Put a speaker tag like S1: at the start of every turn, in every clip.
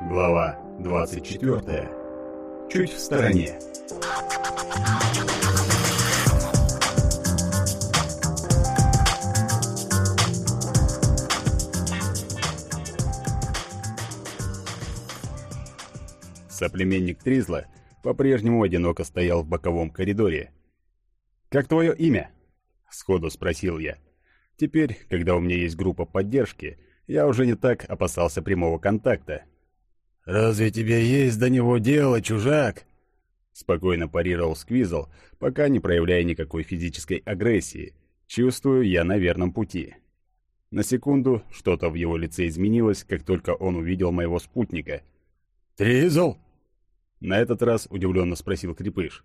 S1: Глава 24. Чуть в стороне. Соплеменник Тризла по-прежнему одиноко стоял в боковом коридоре. «Как твое имя?» — сходу спросил я. Теперь, когда у меня есть группа поддержки, я уже не так опасался прямого контакта.
S2: «Разве тебе есть до него дело, чужак?»
S1: Спокойно парировал Сквизл, пока не проявляя никакой физической агрессии. Чувствую, я на верном пути. На секунду что-то в его лице изменилось, как только он увидел моего спутника.
S2: «Тризл?»
S1: На этот раз удивленно спросил Крепыш.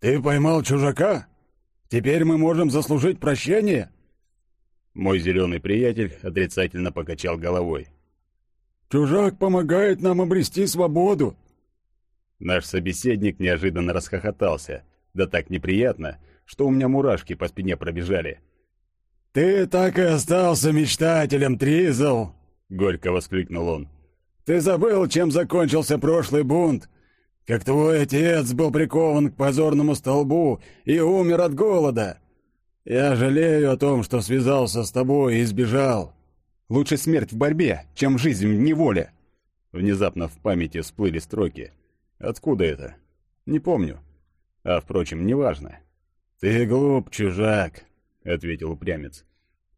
S2: «Ты поймал чужака? Теперь мы можем заслужить прощение?»
S1: Мой зеленый приятель отрицательно покачал головой.
S2: Чужак помогает нам обрести свободу!»
S1: Наш собеседник неожиданно расхохотался. Да так неприятно, что у меня мурашки по спине пробежали.
S2: «Ты так и остался мечтателем, Тризл!» — горько воскликнул он. «Ты забыл, чем закончился прошлый бунт? Как твой отец был прикован к позорному столбу и умер от голода. Я жалею о том, что связался с тобой и сбежал.
S1: Лучше смерть в борьбе, чем жизнь в неволе. Внезапно в памяти всплыли строки. Откуда это? Не помню. А, впрочем, неважно.
S2: «Ты глуп, чужак», — ответил упрямец.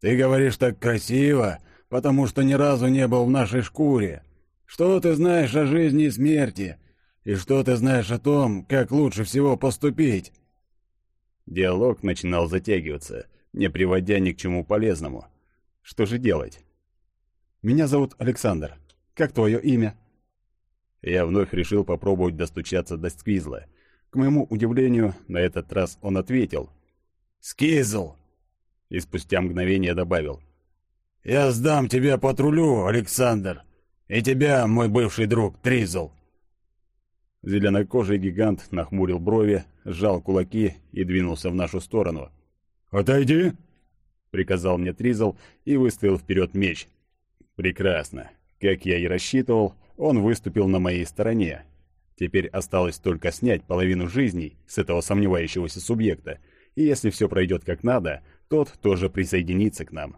S2: «Ты говоришь так красиво, потому что ни разу не был в нашей шкуре. Что ты знаешь о жизни и смерти? И что ты знаешь о том, как лучше всего поступить?»
S1: Диалог начинал затягиваться, не приводя ни к чему полезному. Что же делать? Меня зовут Александр. Как твое имя?» Я вновь решил попробовать достучаться до Сквизла. К моему удивлению, на этот раз он ответил.
S2: «Скизл!»
S1: И спустя мгновение добавил.
S2: «Я сдам тебя патрулю, Александр, и тебя, мой бывший друг, Тризл!»
S1: Зеленокожий гигант нахмурил брови, сжал кулаки и двинулся в нашу сторону.
S2: «Отойди!»
S1: — приказал мне Тризл и выставил вперед меч, Прекрасно. Как я и рассчитывал, он выступил на моей стороне. Теперь осталось только снять половину жизней с этого сомневающегося субъекта, и если все пройдет как надо, тот тоже присоединится к нам.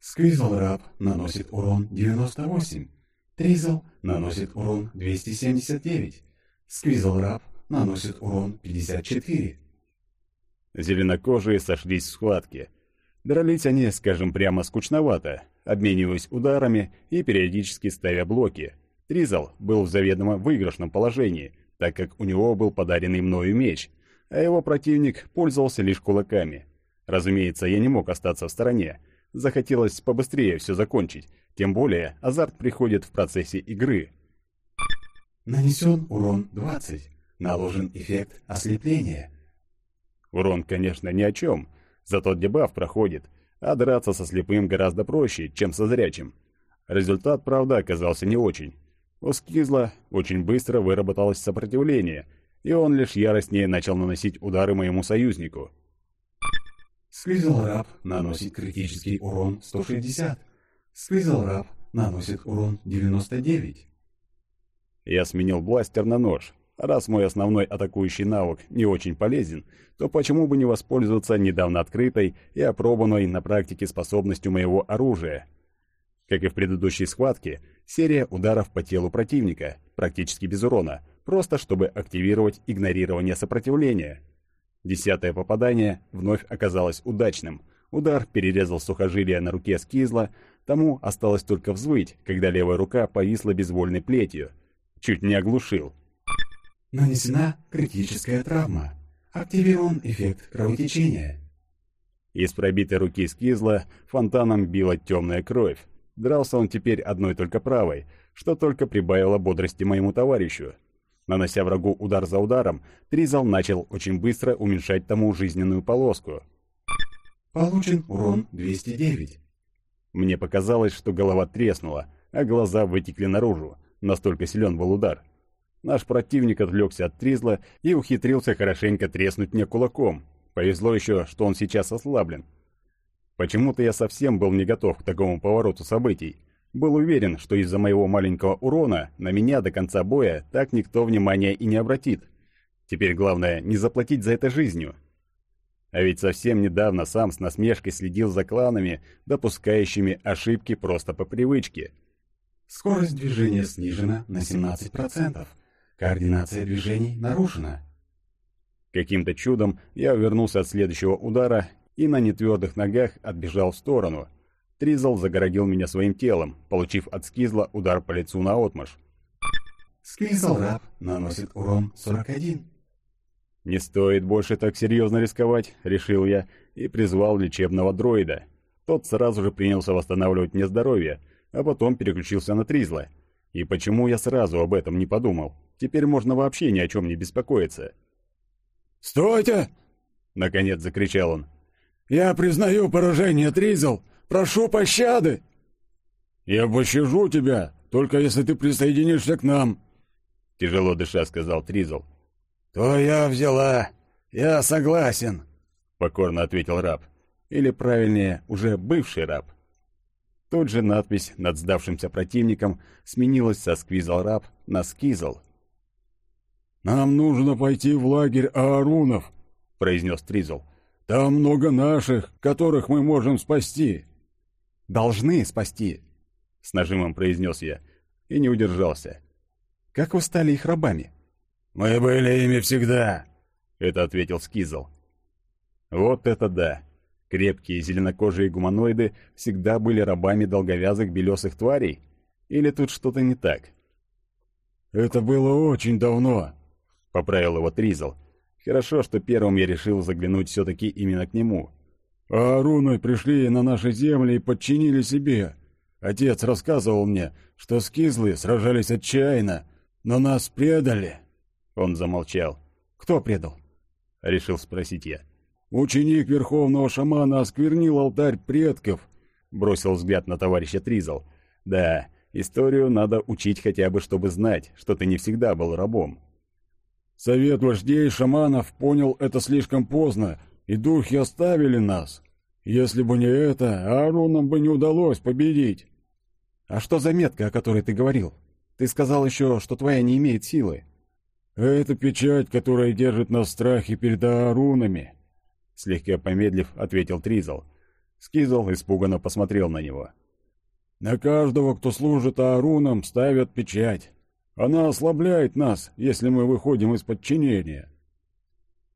S3: Сквизл Раб наносит урон 98. Тризл наносит урон 279. Сквизл Раб наносит урон 54.
S1: Зеленокожие сошлись в схватке. Дрались они, скажем прямо, скучновато, обмениваясь ударами и периодически ставя блоки. Тризл был в заведомо выигрышном положении, так как у него был подаренный мною меч, а его противник пользовался лишь кулаками. Разумеется, я не мог остаться в стороне. Захотелось побыстрее все закончить, тем более азарт приходит в процессе игры.
S3: Нанесен урон 20. Наложен эффект ослепления.
S1: Урон, конечно, ни о чем, зато дебаф проходит – а драться со слепым гораздо проще, чем со зрячим. Результат, правда, оказался не очень. У Скизла очень быстро выработалось сопротивление, и он лишь яростнее начал наносить удары моему союзнику.
S3: Сквизл наносит критический урон 160. Сквизл наносит урон 99.
S1: Я сменил бластер на нож, Раз мой основной атакующий навык не очень полезен, то почему бы не воспользоваться недавно открытой и опробованной на практике способностью моего оружия? Как и в предыдущей схватке, серия ударов по телу противника, практически без урона, просто чтобы активировать игнорирование сопротивления. Десятое попадание вновь оказалось удачным. Удар перерезал сухожилие на руке Скизла, тому осталось только взвыть, когда левая рука повисла безвольной плетью. Чуть не оглушил.
S3: Нанесена критическая травма. Активирован эффект кровотечения.
S1: Из пробитой руки Скизла фонтаном била темная кровь. Дрался он теперь одной только правой, что только прибавило бодрости моему товарищу. Нанося врагу удар за ударом, Тризал начал очень быстро уменьшать тому жизненную полоску.
S3: Получен урон 209.
S1: Мне показалось, что голова треснула, а глаза вытекли наружу. Настолько силен был удар. Наш противник отвлекся от Тризла и ухитрился хорошенько треснуть мне кулаком. Повезло еще, что он сейчас ослаблен. Почему-то я совсем был не готов к такому повороту событий. Был уверен, что из-за моего маленького урона на меня до конца боя так никто внимания и не обратит. Теперь главное не заплатить за это жизнью. А ведь совсем недавно сам с насмешкой следил за кланами, допускающими ошибки просто по привычке.
S3: Скорость движения снижена на 17%. Координация движений нарушена.
S1: Каким-то чудом я увернулся от следующего удара и на нетвердых ногах отбежал в сторону. Тризл загородил меня своим телом, получив от скизла удар по лицу на отмаш.
S3: Скизл раб наносит урон 41.
S1: «Не стоит больше так серьезно рисковать», — решил я, и призвал лечебного дроида. Тот сразу же принялся восстанавливать мне здоровье, а потом переключился на Тризла. И почему я сразу об этом не подумал? Теперь можно вообще ни о чем не беспокоиться.
S2: «Стойте!» — наконец закричал он. «Я признаю поражение, Тризл! Прошу пощады!» «Я пощажу тебя, только если ты присоединишься к нам!»
S1: Тяжело дыша сказал Тризл.
S2: «То я взяла. Я согласен», — покорно ответил раб.
S1: Или, правильнее, уже бывший раб. Тут же надпись над сдавшимся противником сменилась со «Сквизл раб» на «Скизл».
S2: «Нам нужно пойти в лагерь Аарунов», — произнес Тризл. «Там много наших, которых мы можем спасти».
S1: «Должны спасти», — с нажимом произнес я и не удержался. «Как вы стали их рабами?»
S2: «Мы были ими всегда», —
S1: это ответил Скизл. «Вот это да! Крепкие зеленокожие гуманоиды всегда были рабами долговязых белесых тварей? Или тут что-то не так?»
S2: «Это было очень давно», — поправил его Тризл.
S1: «Хорошо, что первым я решил заглянуть все-таки именно к нему».
S2: «А руны пришли на наши земли и подчинили себе. Отец рассказывал мне, что скизлы сражались отчаянно, но нас предали».
S1: Он замолчал.
S2: «Кто предал?»
S1: — решил спросить я.
S2: «Ученик верховного шамана осквернил алтарь предков», —
S1: бросил взгляд на товарища Тризл. «Да, историю надо учить хотя бы, чтобы знать, что ты не всегда был рабом».
S2: «Совет вождей шаманов понял это слишком поздно, и духи оставили нас. Если бы не это, Аарунам бы не удалось победить».
S1: «А что за метка, о которой ты говорил? Ты сказал еще, что твоя не имеет силы».
S2: «Это печать, которая держит нас в страхе перед Аарунами», —
S1: слегка помедлив, ответил Тризл. Скизл испуганно посмотрел на него.
S2: «На каждого, кто служит Аарунам, ставят печать. Она ослабляет нас, если мы выходим из подчинения».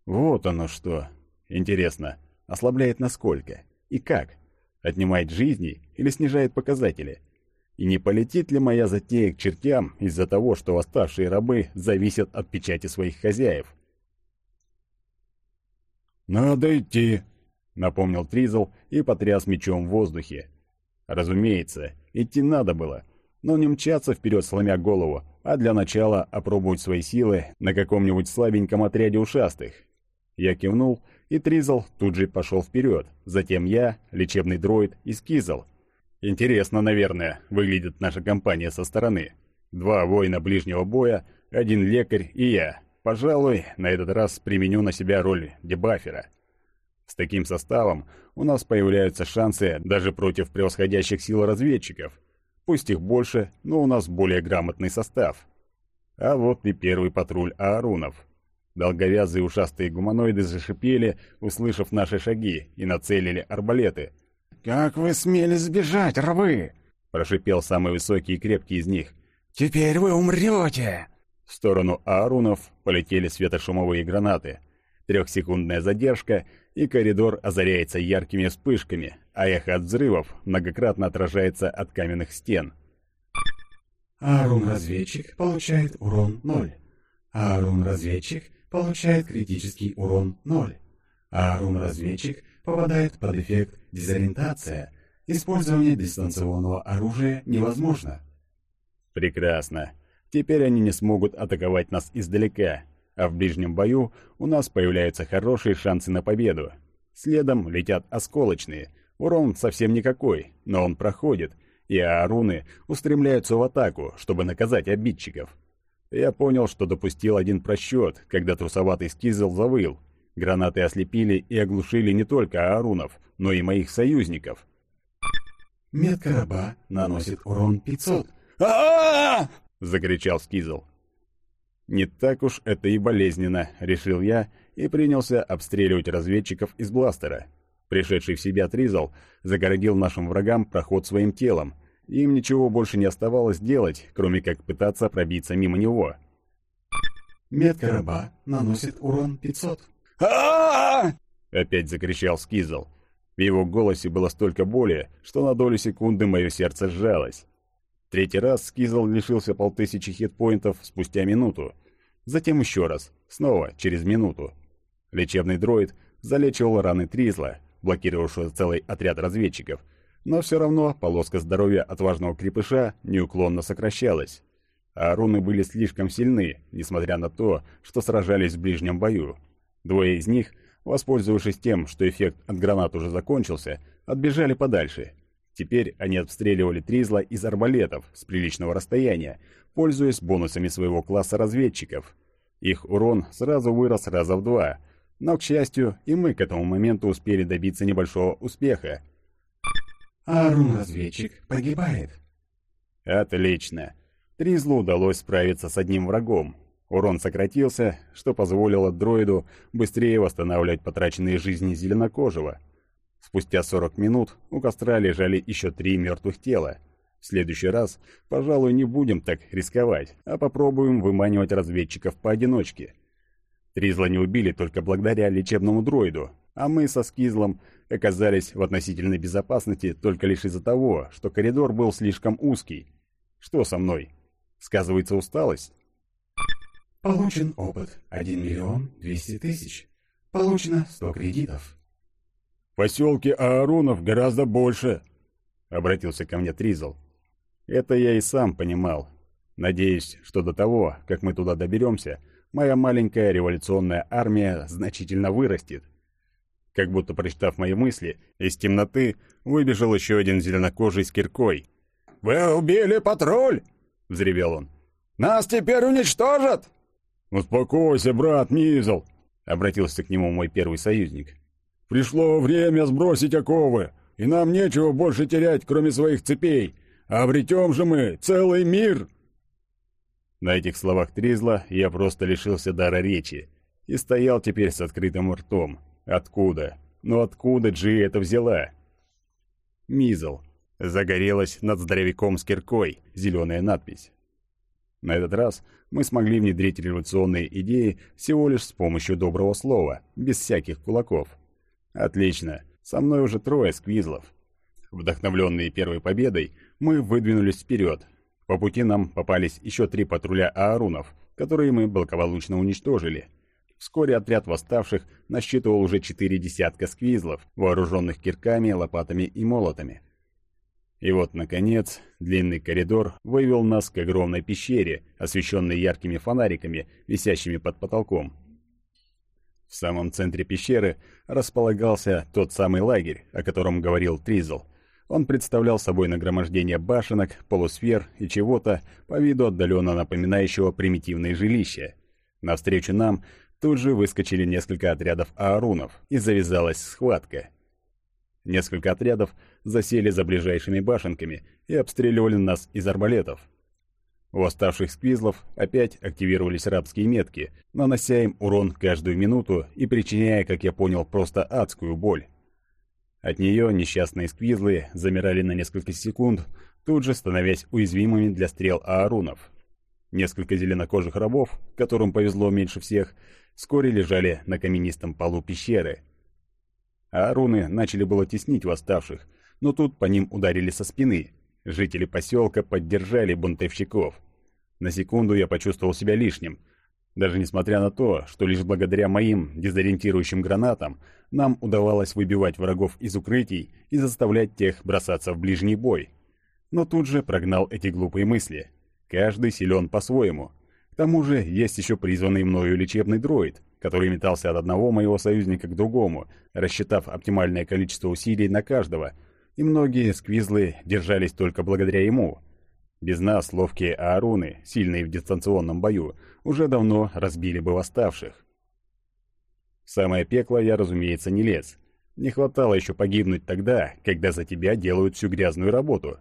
S1: «Вот оно что. Интересно, ослабляет насколько? И как? Отнимает жизни или снижает показатели?» И не полетит ли моя затея к чертям из-за того, что восставшие рабы зависят от печати своих хозяев?
S2: «Надо идти», —
S1: напомнил Тризл и потряс мечом в воздухе. Разумеется, идти надо было, но не мчаться вперед, сломя голову, а для начала опробовать свои силы на каком-нибудь слабеньком отряде ушастых. Я кивнул, и Тризл тут же пошел вперед, затем я, лечебный дроид и Скизл — Интересно, наверное, выглядит наша компания со стороны. Два воина ближнего боя, один лекарь и я. Пожалуй, на этот раз применю на себя роль дебафера. С таким составом у нас появляются шансы даже против превосходящих сил разведчиков. Пусть их больше, но у нас более грамотный состав. А вот и первый патруль Аарунов. Долговязые ушастые гуманоиды зашипели, услышав наши шаги, и нацелили арбалеты —
S2: «Как вы смели сбежать, рабы?»
S1: — прошипел самый высокий и крепкий из них.
S2: «Теперь вы умрете!»
S1: В сторону Аарунов полетели светошумовые гранаты. Трехсекундная задержка, и коридор озаряется яркими вспышками, а эхо от взрывов многократно отражается от каменных стен.
S3: Аарун-разведчик получает урон 0. Аарун-разведчик получает критический урон 0. Аарун-разведчик попадает под эффект дезориентация. Использование дистанционного оружия невозможно.
S1: Прекрасно. Теперь они не смогут атаковать нас издалека, а в ближнем бою у нас появляются хорошие шансы на победу. Следом летят осколочные. Урон совсем никакой, но он проходит, и ааруны устремляются в атаку, чтобы наказать обидчиков. Я понял, что допустил один просчет, когда трусоватый скизл завыл, Гранаты ослепили и оглушили не только Аарунов, но и моих союзников.
S3: Метка раба наносит урон 500.
S1: а закричал Скизл. «Не так уж это и болезненно», — решил я и принялся обстреливать разведчиков из бластера. Пришедший в себя Тризл загородил нашим врагам проход своим телом. Им ничего больше не оставалось делать, кроме как пытаться пробиться мимо него.
S3: Метка раба наносит урон 500.
S1: а Опять закричал Скизл. В его голосе было столько боли, что на долю секунды мое сердце сжалось. Третий раз Скизл лишился полтысячи хитпоинтов спустя минуту. Затем еще раз, снова через минуту. Лечебный дроид залечивал раны Тризла, блокировавшего целый отряд разведчиков, но все равно полоска здоровья отважного крепыша неуклонно сокращалась. А руны были слишком сильны, несмотря на то, что сражались в ближнем бою. Двое из них, воспользовавшись тем, что эффект от гранат уже закончился, отбежали подальше. Теперь они обстреливали Тризла из арбалетов с приличного расстояния, пользуясь бонусами своего класса разведчиков. Их урон сразу вырос раза в два, но, к счастью, и мы к этому моменту успели добиться небольшого успеха.
S3: Арун-разведчик погибает.
S1: Отлично. Тризлу удалось справиться с одним врагом. Урон сократился, что позволило дроиду быстрее восстанавливать потраченные жизни зеленокожего. Спустя 40 минут у костра лежали еще три мертвых тела. В следующий раз, пожалуй, не будем так рисковать, а попробуем выманивать разведчиков поодиночке. Тризла не убили только благодаря лечебному дроиду, а мы со Скизлом оказались в относительной безопасности только лишь из-за того, что коридор был слишком узкий. Что со мной? Сказывается усталость?
S3: Получен опыт 1 миллион 200 тысяч. Получено 100 кредитов.
S2: В поселке Ааронов гораздо больше, — обратился ко мне Тризл.
S1: Это я и сам понимал. Надеюсь, что до того, как мы туда доберемся, моя маленькая революционная армия значительно вырастет. Как будто прочитав мои мысли, из темноты выбежал еще один зеленокожий с киркой.
S2: «Вы убили патруль!» — взревел он. «Нас теперь уничтожат!» «Успокойся, брат Мизл!» — обратился к нему мой первый союзник. «Пришло время сбросить оковы, и нам нечего больше терять, кроме своих цепей. Обретем же мы целый мир!»
S1: На этих словах Тризла я просто лишился дара речи и стоял теперь с открытым ртом. Откуда? Ну откуда Джи это взяла? Мизл. Загорелась над здоровяком с киркой зеленая надпись. На этот раз мы смогли внедрить революционные идеи всего лишь с помощью доброго слова, без всяких кулаков. Отлично, со мной уже трое сквизлов. Вдохновленные первой победой, мы выдвинулись вперед, по пути нам попались еще три патруля аарунов, которые мы благополучно уничтожили. Вскоре отряд восставших насчитывал уже четыре десятка сквизлов, вооруженных кирками, лопатами и молотами. И вот, наконец, длинный коридор вывел нас к огромной пещере, освещенной яркими фонариками, висящими под потолком. В самом центре пещеры располагался тот самый лагерь, о котором говорил Тризл — он представлял собой нагромождение башенок, полусфер и чего-то, по виду отдаленно напоминающего примитивные жилища. Навстречу нам тут же выскочили несколько отрядов аарунов, и завязалась схватка. Несколько отрядов засели за ближайшими башенками и обстреливали нас из арбалетов. У оставших сквизлов опять активировались рабские метки, нанося им урон каждую минуту и причиняя, как я понял, просто адскую боль. От нее несчастные сквизлы замирали на несколько секунд, тут же становясь уязвимыми для стрел аарунов. Несколько зеленокожих рабов, которым повезло меньше всех, вскоре лежали на каменистом полу пещеры. Ааруны начали было теснить восставших, но тут по ним ударили со спины. Жители поселка поддержали бунтовщиков. На секунду я почувствовал себя лишним — даже несмотря на то, что лишь благодаря моим дезориентирующим гранатам нам удавалось выбивать врагов из укрытий и заставлять тех бросаться в ближний бой. Но тут же прогнал эти глупые мысли. Каждый силен по-своему. К тому же есть еще призванный мною лечебный дроид, который метался от одного моего союзника к другому, рассчитав оптимальное количество усилий на каждого, и многие сквизлы держались только благодаря ему. Без нас ловкие ааруны, сильные в дистанционном бою, уже давно разбили бы восставших. В самое пекло я, разумеется, не лез. Не хватало еще погибнуть тогда, когда за тебя делают всю грязную работу.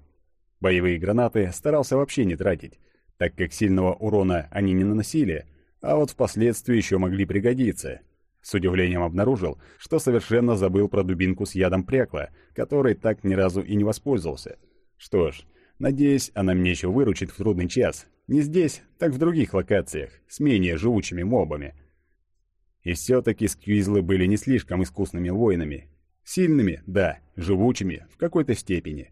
S1: Боевые гранаты старался вообще не тратить, так как сильного урона они не наносили, а вот впоследствии еще могли пригодиться. С удивлением обнаружил, что совершенно забыл про дубинку с ядом прекла, которой так ни разу и не воспользовался. Что ж, надеюсь, она мне еще выручит в трудный час. Не здесь, так в других локациях, с менее живучими мобами — и все-таки сквизлы были не слишком искусными воинами. Сильными, да, живучими, в какой-то степени.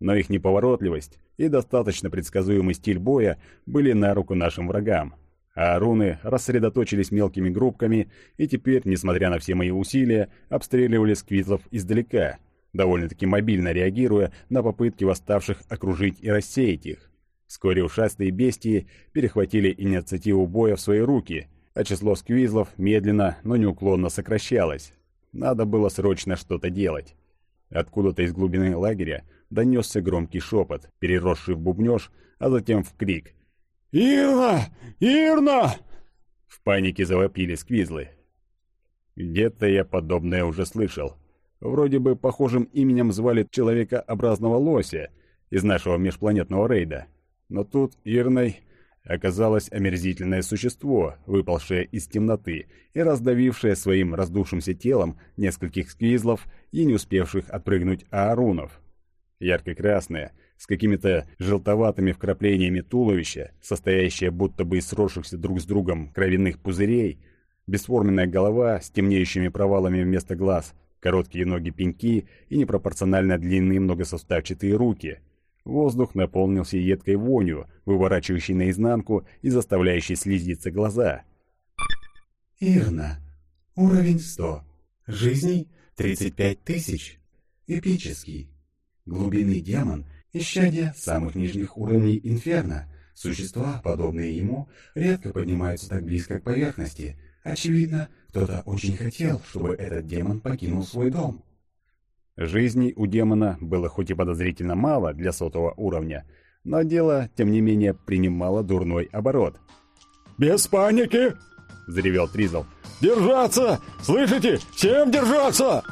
S1: Но их неповоротливость и достаточно предсказуемый стиль боя были на руку нашим врагам. А руны рассредоточились мелкими группками и теперь, несмотря на все мои усилия, обстреливали сквизлов издалека, довольно-таки мобильно реагируя на попытки восставших окружить и рассеять их. Вскоре ушастые бестии перехватили инициативу боя в свои руки – а число сквизлов медленно, но неуклонно сокращалось. Надо было срочно что-то делать. Откуда-то из глубины лагеря донесся громкий шепот, переросший в бубнеж, а затем в крик.
S2: «Ирна! Ирна!»
S1: В панике завопили сквизлы. Где-то я подобное уже слышал. Вроде бы похожим именем звали человекообразного лося из нашего межпланетного рейда. Но тут Ирной оказалось омерзительное существо, выпалшее из темноты и раздавившее своим раздувшимся телом нескольких сквизлов и не успевших отпрыгнуть аарунов. Ярко-красное, с какими-то желтоватыми вкраплениями туловища, состоящее будто бы из сросшихся друг с другом кровяных пузырей, бесформенная голова с темнеющими провалами вместо глаз, короткие ноги-пеньки и непропорционально длинные многосоставчатые руки — Воздух наполнился едкой вонью, выворачивающей наизнанку и заставляющей слезиться глаза.
S3: Ирна. Уровень 100. Жизней 35 тысяч. Эпический. Глубинный демон, исчадие самых нижних уровней инферно. Существа, подобные ему, редко поднимаются так близко к поверхности. Очевидно, кто-то очень хотел, чтобы этот демон покинул свой дом.
S1: Жизней у демона было хоть и подозрительно мало для сотого уровня, но дело, тем не менее, принимало дурной оборот.
S2: «Без паники!»
S1: — заревел Тризл.
S2: «Держаться! Слышите? Всем держаться!»